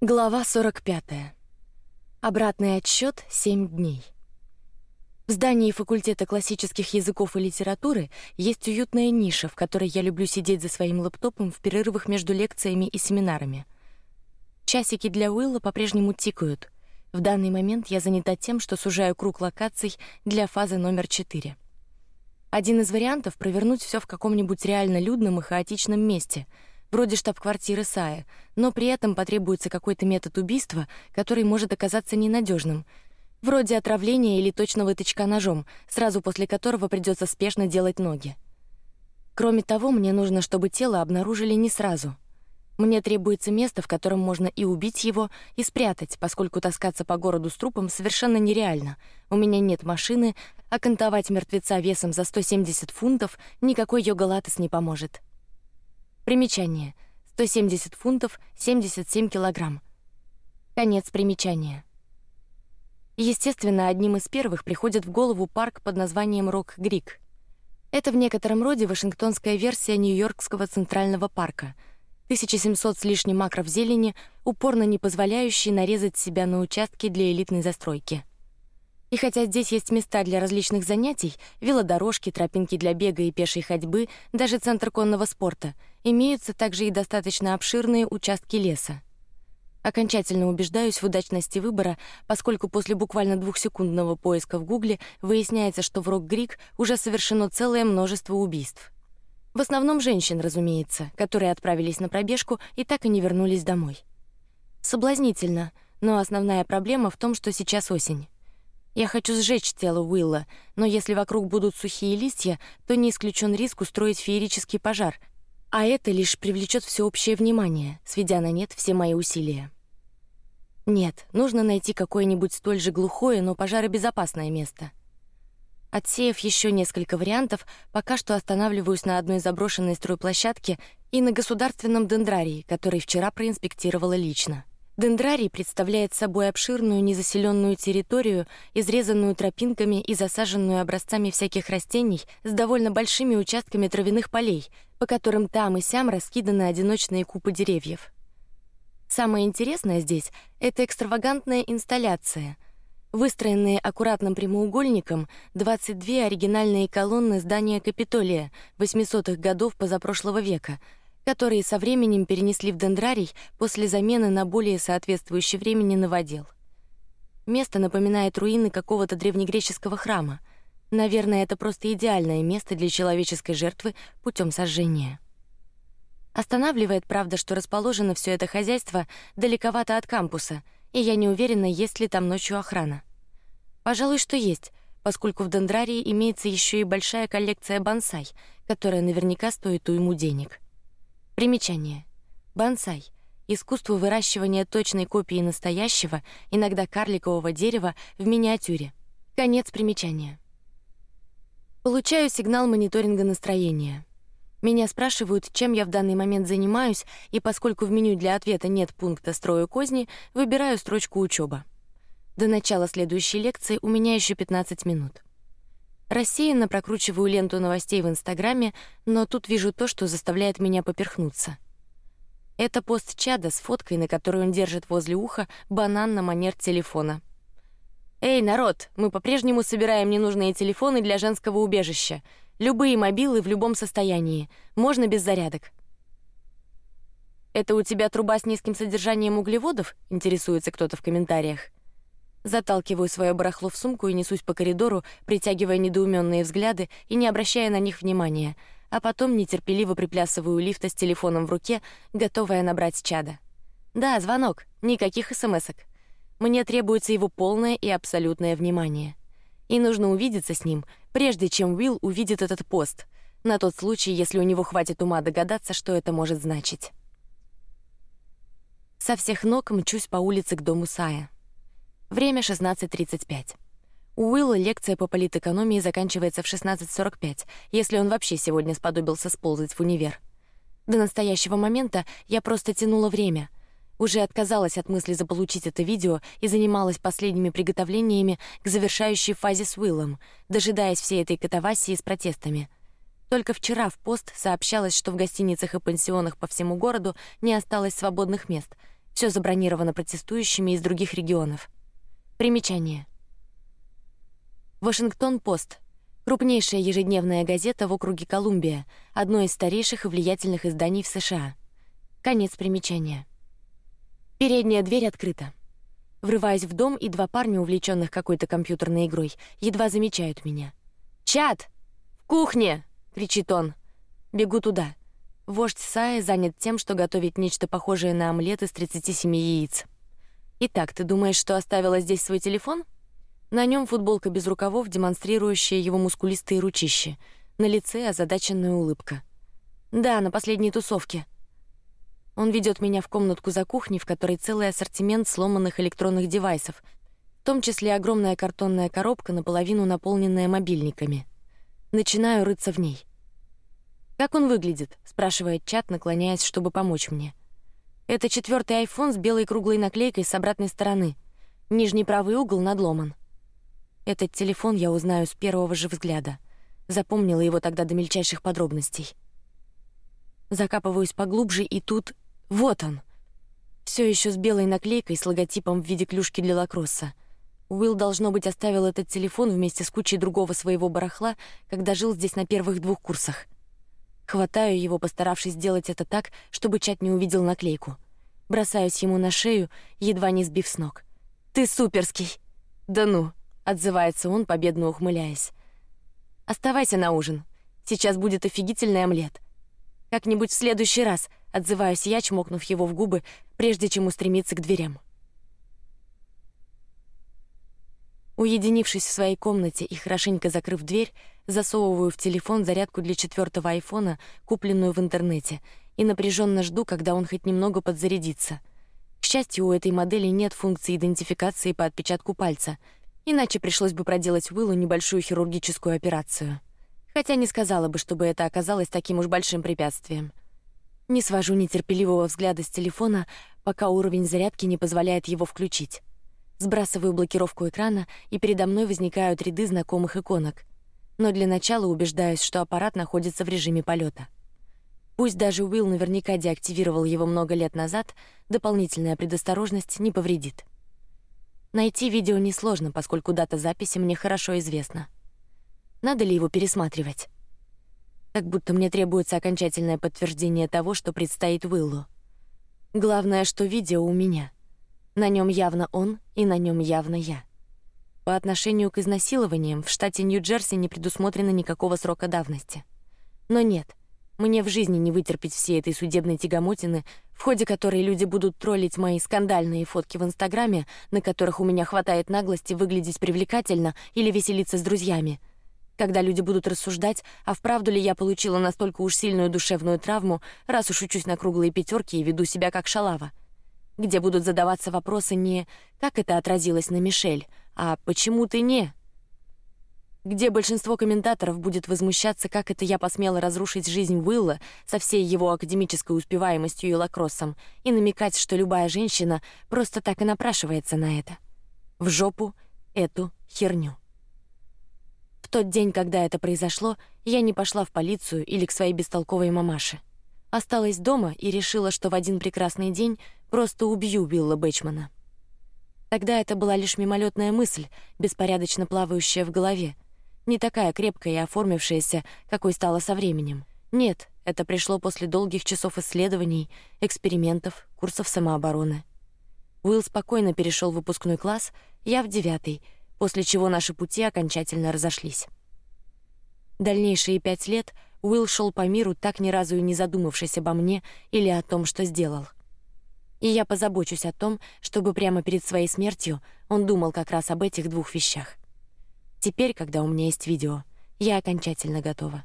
Глава 45. Обратный отсчет 7 дней. В здании факультета классических языков и литературы есть уютная ниша, в которой я люблю сидеть за своим лэптопом в перерывах между лекциями и семинарами. Часики для Уилла по-прежнему тикают. В данный момент я занята тем, что сужаю круг локаций для фазы номер 4. Один из вариантов провернуть все в каком-нибудь реально людном и хаотичном месте — вроде штаб-квартиры Сая, но при этом потребуется какой-то метод убийства, который может оказаться ненадежным, вроде отравления или точного тычка ножом, сразу после которого придется спешно делать ноги. Кроме того, мне нужно, чтобы тело обнаружили не сразу. Мне требуется место, в котором можно и убить его, и спрятать, поскольку таскаться по городу с трупом совершенно нереально. У меня нет машины, а кантовать мертвеца весом за 170 фунтов никакой йогалатес не поможет. Примечание: 170 фунтов, 77 килограмм. Конец примечания. Естественно, одним из первых приходит в голову парк под названием Рок Грик. Это в некотором роде вашингтонская версия Нью-Йоркского центрального парка. 1700 с лишним акров зелени, упорно не позволяющие нарезать себя на участки для элитной застройки. И хотя здесь есть места для различных занятий, велодорожки, тропинки для бега и пешей ходьбы, даже центр конного спорта, имеются также и достаточно обширные участки леса. Окончательно убеждаюсь в удачности выбора, поскольку после буквально двухсекундного поиска в Гугле выясняется, что в Рок-Грик уже совершено целое множество убийств. В основном женщин, разумеется, которые отправились на пробежку и так и не вернулись домой. Соблазнительно, но основная проблема в том, что сейчас осень. Я хочу сжечь тело Уилла, но если вокруг будут сухие листья, то не исключен риск устроить феерический пожар, а это лишь привлечет всеобщее внимание, сведя на нет все мои усилия. Нет, нужно найти какое-нибудь столь же глухое, но пожаробезопасное место. Отсеяв еще несколько вариантов, пока что останавливаюсь на одной заброшенной стройплощадке и на государственном дендрарии, который вчера проинспектировала лично. Дендрарий представляет собой обширную незаселенную территорию, изрезанную тропинками и засаженную образцами всяких растений с довольно большими участками травяных полей, по которым там и сям раскиданы одиночные купы деревьев. Самое интересное здесь — это экстравагантная инсталляция. Выстроенные аккуратным прямоугольником 22 оригинальные колонны здания Капитолия 800-х годов позапрошлого века — которые со временем перенесли в дендрарий после замены на более соответствующий времени новодел. Место напоминает руины какого-то древнегреческого храма. Наверное, это просто идеальное место для человеческой жертвы путем сожжения. Останавливает, правда, что расположено все это хозяйство далековато от кампуса, и я не уверена, есть ли там ночью охрана. Пожалуй, что есть, поскольку в дендрарии имеется еще и большая коллекция бонсай, которая наверняка стоит уйму денег. Примечание: бонсай — искусство выращивания точной копии настоящего, иногда карликового дерева в миниатюре. Конец примечания. Получаю сигнал мониторинга настроения. Меня спрашивают, чем я в данный момент занимаюсь, и поскольку в меню для ответа нет пункта «Строю козни», выбираю строчку «Учеба». До начала следующей лекции у меня еще 15 минут. Рассеянно прокручиваю ленту новостей в Инстаграме, но тут вижу то, что заставляет меня поперхнуться. Это пост Чада с фоткой, на которой он держит возле уха банан на манер телефона. Эй, народ, мы по-прежнему собираем ненужные телефоны для женского убежища. Любые мобилы в любом состоянии, можно без зарядок. Это у тебя труба с низким содержанием углеводов? Интересуется кто-то в комментариях. Заталкиваю свое барахло в сумку и несусь по коридору, притягивая недоуменные взгляды и не обращая на них внимания, а потом нетерпеливо приплясываю у лифта с телефоном в руке, готовая набрать чада. Да, звонок, никаких смсок. Мне требуется его полное и абсолютное внимание, и нужно увидеться с ним, прежде чем Уилл увидит этот пост, на тот случай, если у него хватит ума догадаться, что это может значить. Со всех ног мчусь по улице к дому Сая. Время 16:35. У Уилла лекция по политэкономии заканчивается в 16:45, если он вообще сегодня сподобился сползать в универ. До настоящего момента я просто тянула время. Уже отказалась от мысли заполучить это видео и занималась последними приготовлениями к завершающей фазе с Уиллом, дожидаясь всей этой катавасии с протестами. Только вчера в пост сообщалось, что в гостиницах и пансионах по всему городу не осталось свободных мест — Все забронировано протестующими из других регионов. Примечание. Вашингтон-Пост крупнейшая ежедневная газета в округе Колумбия, одно из старейших и влиятельных изданий в США. Конец примечания. Передняя дверь открыта. Врываюсь в дом, и два парня, увлеченных какой-то компьютерной игрой, едва замечают меня. Чат, в кухне! кричит он. Бегу туда. Вождь Сая занят тем, что готовит нечто похожее на омлет из 37 яиц. Итак, ты думаешь, что оставила здесь свой телефон? На нем футболка без рукавов, демонстрирующая его мускулистые ручища. На лице озадаченная улыбка. Да, на последней тусовке. Он ведет меня в комнатку за кухней, в которой целый ассортимент сломанных электронных девайсов, в том числе огромная картонная коробка, наполовину наполненная мобильниками. Начинаю рыться в ней. Как он выглядит? спрашивает чат, наклоняясь, чтобы помочь мне. Это четвертый iPhone с белой круглой наклейкой с обратной стороны. Нижний правый угол надломан. Этот телефон я узнаю с первого же взгляда. Запомнила его тогда до мельчайших подробностей. Закапываюсь поглубже, и тут вот он, все еще с белой наклейкой с логотипом в виде клюшки для лакросса. Уилл должно быть оставил этот телефон вместе с кучей другого своего барахла, когда жил здесь на первых двух курсах. Хватаю его, постаравшись сделать это так, чтобы чат не увидел наклейку. Бросаюсь ему на шею, едва не сбив с ног. Ты суперский. Да ну отзывается он, победно ухмыляясь. Оставайся на ужин. Сейчас будет офигительный омлет. Как-нибудь в следующий раз, отзываюсь я, чмокнув его в губы, прежде чем устремиться к дверям. Уединившись в своей комнате и хорошенько закрыв дверь, засовываю в телефон зарядку для четвертого айфона, купленную в интернете, и напряженно жду, когда он хоть немного подзарядится. К счастью, у этой модели нет функции идентификации по отпечатку пальца, Иначе пришлось бы проделать Уиллу небольшую хирургическую операцию. Хотя не сказала бы, чтобы это оказалось таким уж большим препятствием. Не свожу нетерпеливого взгляда с телефона, пока уровень зарядки не позволяет его включить. Сбрасываю блокировку экрана, и передо мной возникают ряды знакомых иконок. Но для начала убеждаюсь, что аппарат находится в режиме полета. Пусть даже Уилл наверняка деактивировал его много лет назад, дополнительная предосторожность не повредит. Найти видео несложно, поскольку дата записи мне хорошо известна. Надо ли его пересматривать? Как будто мне требуется окончательное подтверждение того, что предстоит Уиллу. Главное, что видео у меня. На нем явно он, и на нем явно я. По отношению к изнасилованиям в штате Нью-Джерси не предусмотрено никакого срока давности. Но нет, мне в жизни не вытерпеть всей этой судебной тягомотины, в ходе которой люди будут троллить мои скандальные фотки в Инстаграме, на которых у меня хватает наглости выглядеть привлекательно или веселиться с друзьями. Когда люди будут рассуждать, а вправду ли я получила настолько уж сильную душевную травму, раз уж учусь на круглые пятерки и веду себя как шалава. Где будут задаваться вопросы не как это отразилось на Мишель, а почему ты не где большинство комментаторов будет возмущаться, как это я посмела разрушить жизнь Уилла со всей его академической успеваемостью и лакроссом, и намекать, что любая женщина просто так и напрашивается на это. В жопу эту херню. В тот день, когда это произошло, я не пошла в полицию или к своей бестолковой мамаше. Осталась дома и решила, что в один прекрасный день просто убью Билла Бэчмана. Тогда это была лишь мимолетная мысль, беспорядочно плавающая в голове, не такая крепкая и оформившаяся, какой стала со временем. Нет, это пришло после долгих часов исследований, экспериментов, курсов самообороны. Уилл спокойно перешел в выпускной класс, я в девятый, после чего наши пути окончательно разошлись. Дальнейшие пять лет Уилл шел по миру, так ни разу и не задумавшись обо мне или о том, что сделал. И я позабочусь о том, чтобы прямо перед своей смертью он думал как раз об этих двух вещах. Теперь, когда у меня есть видео, я окончательно готова.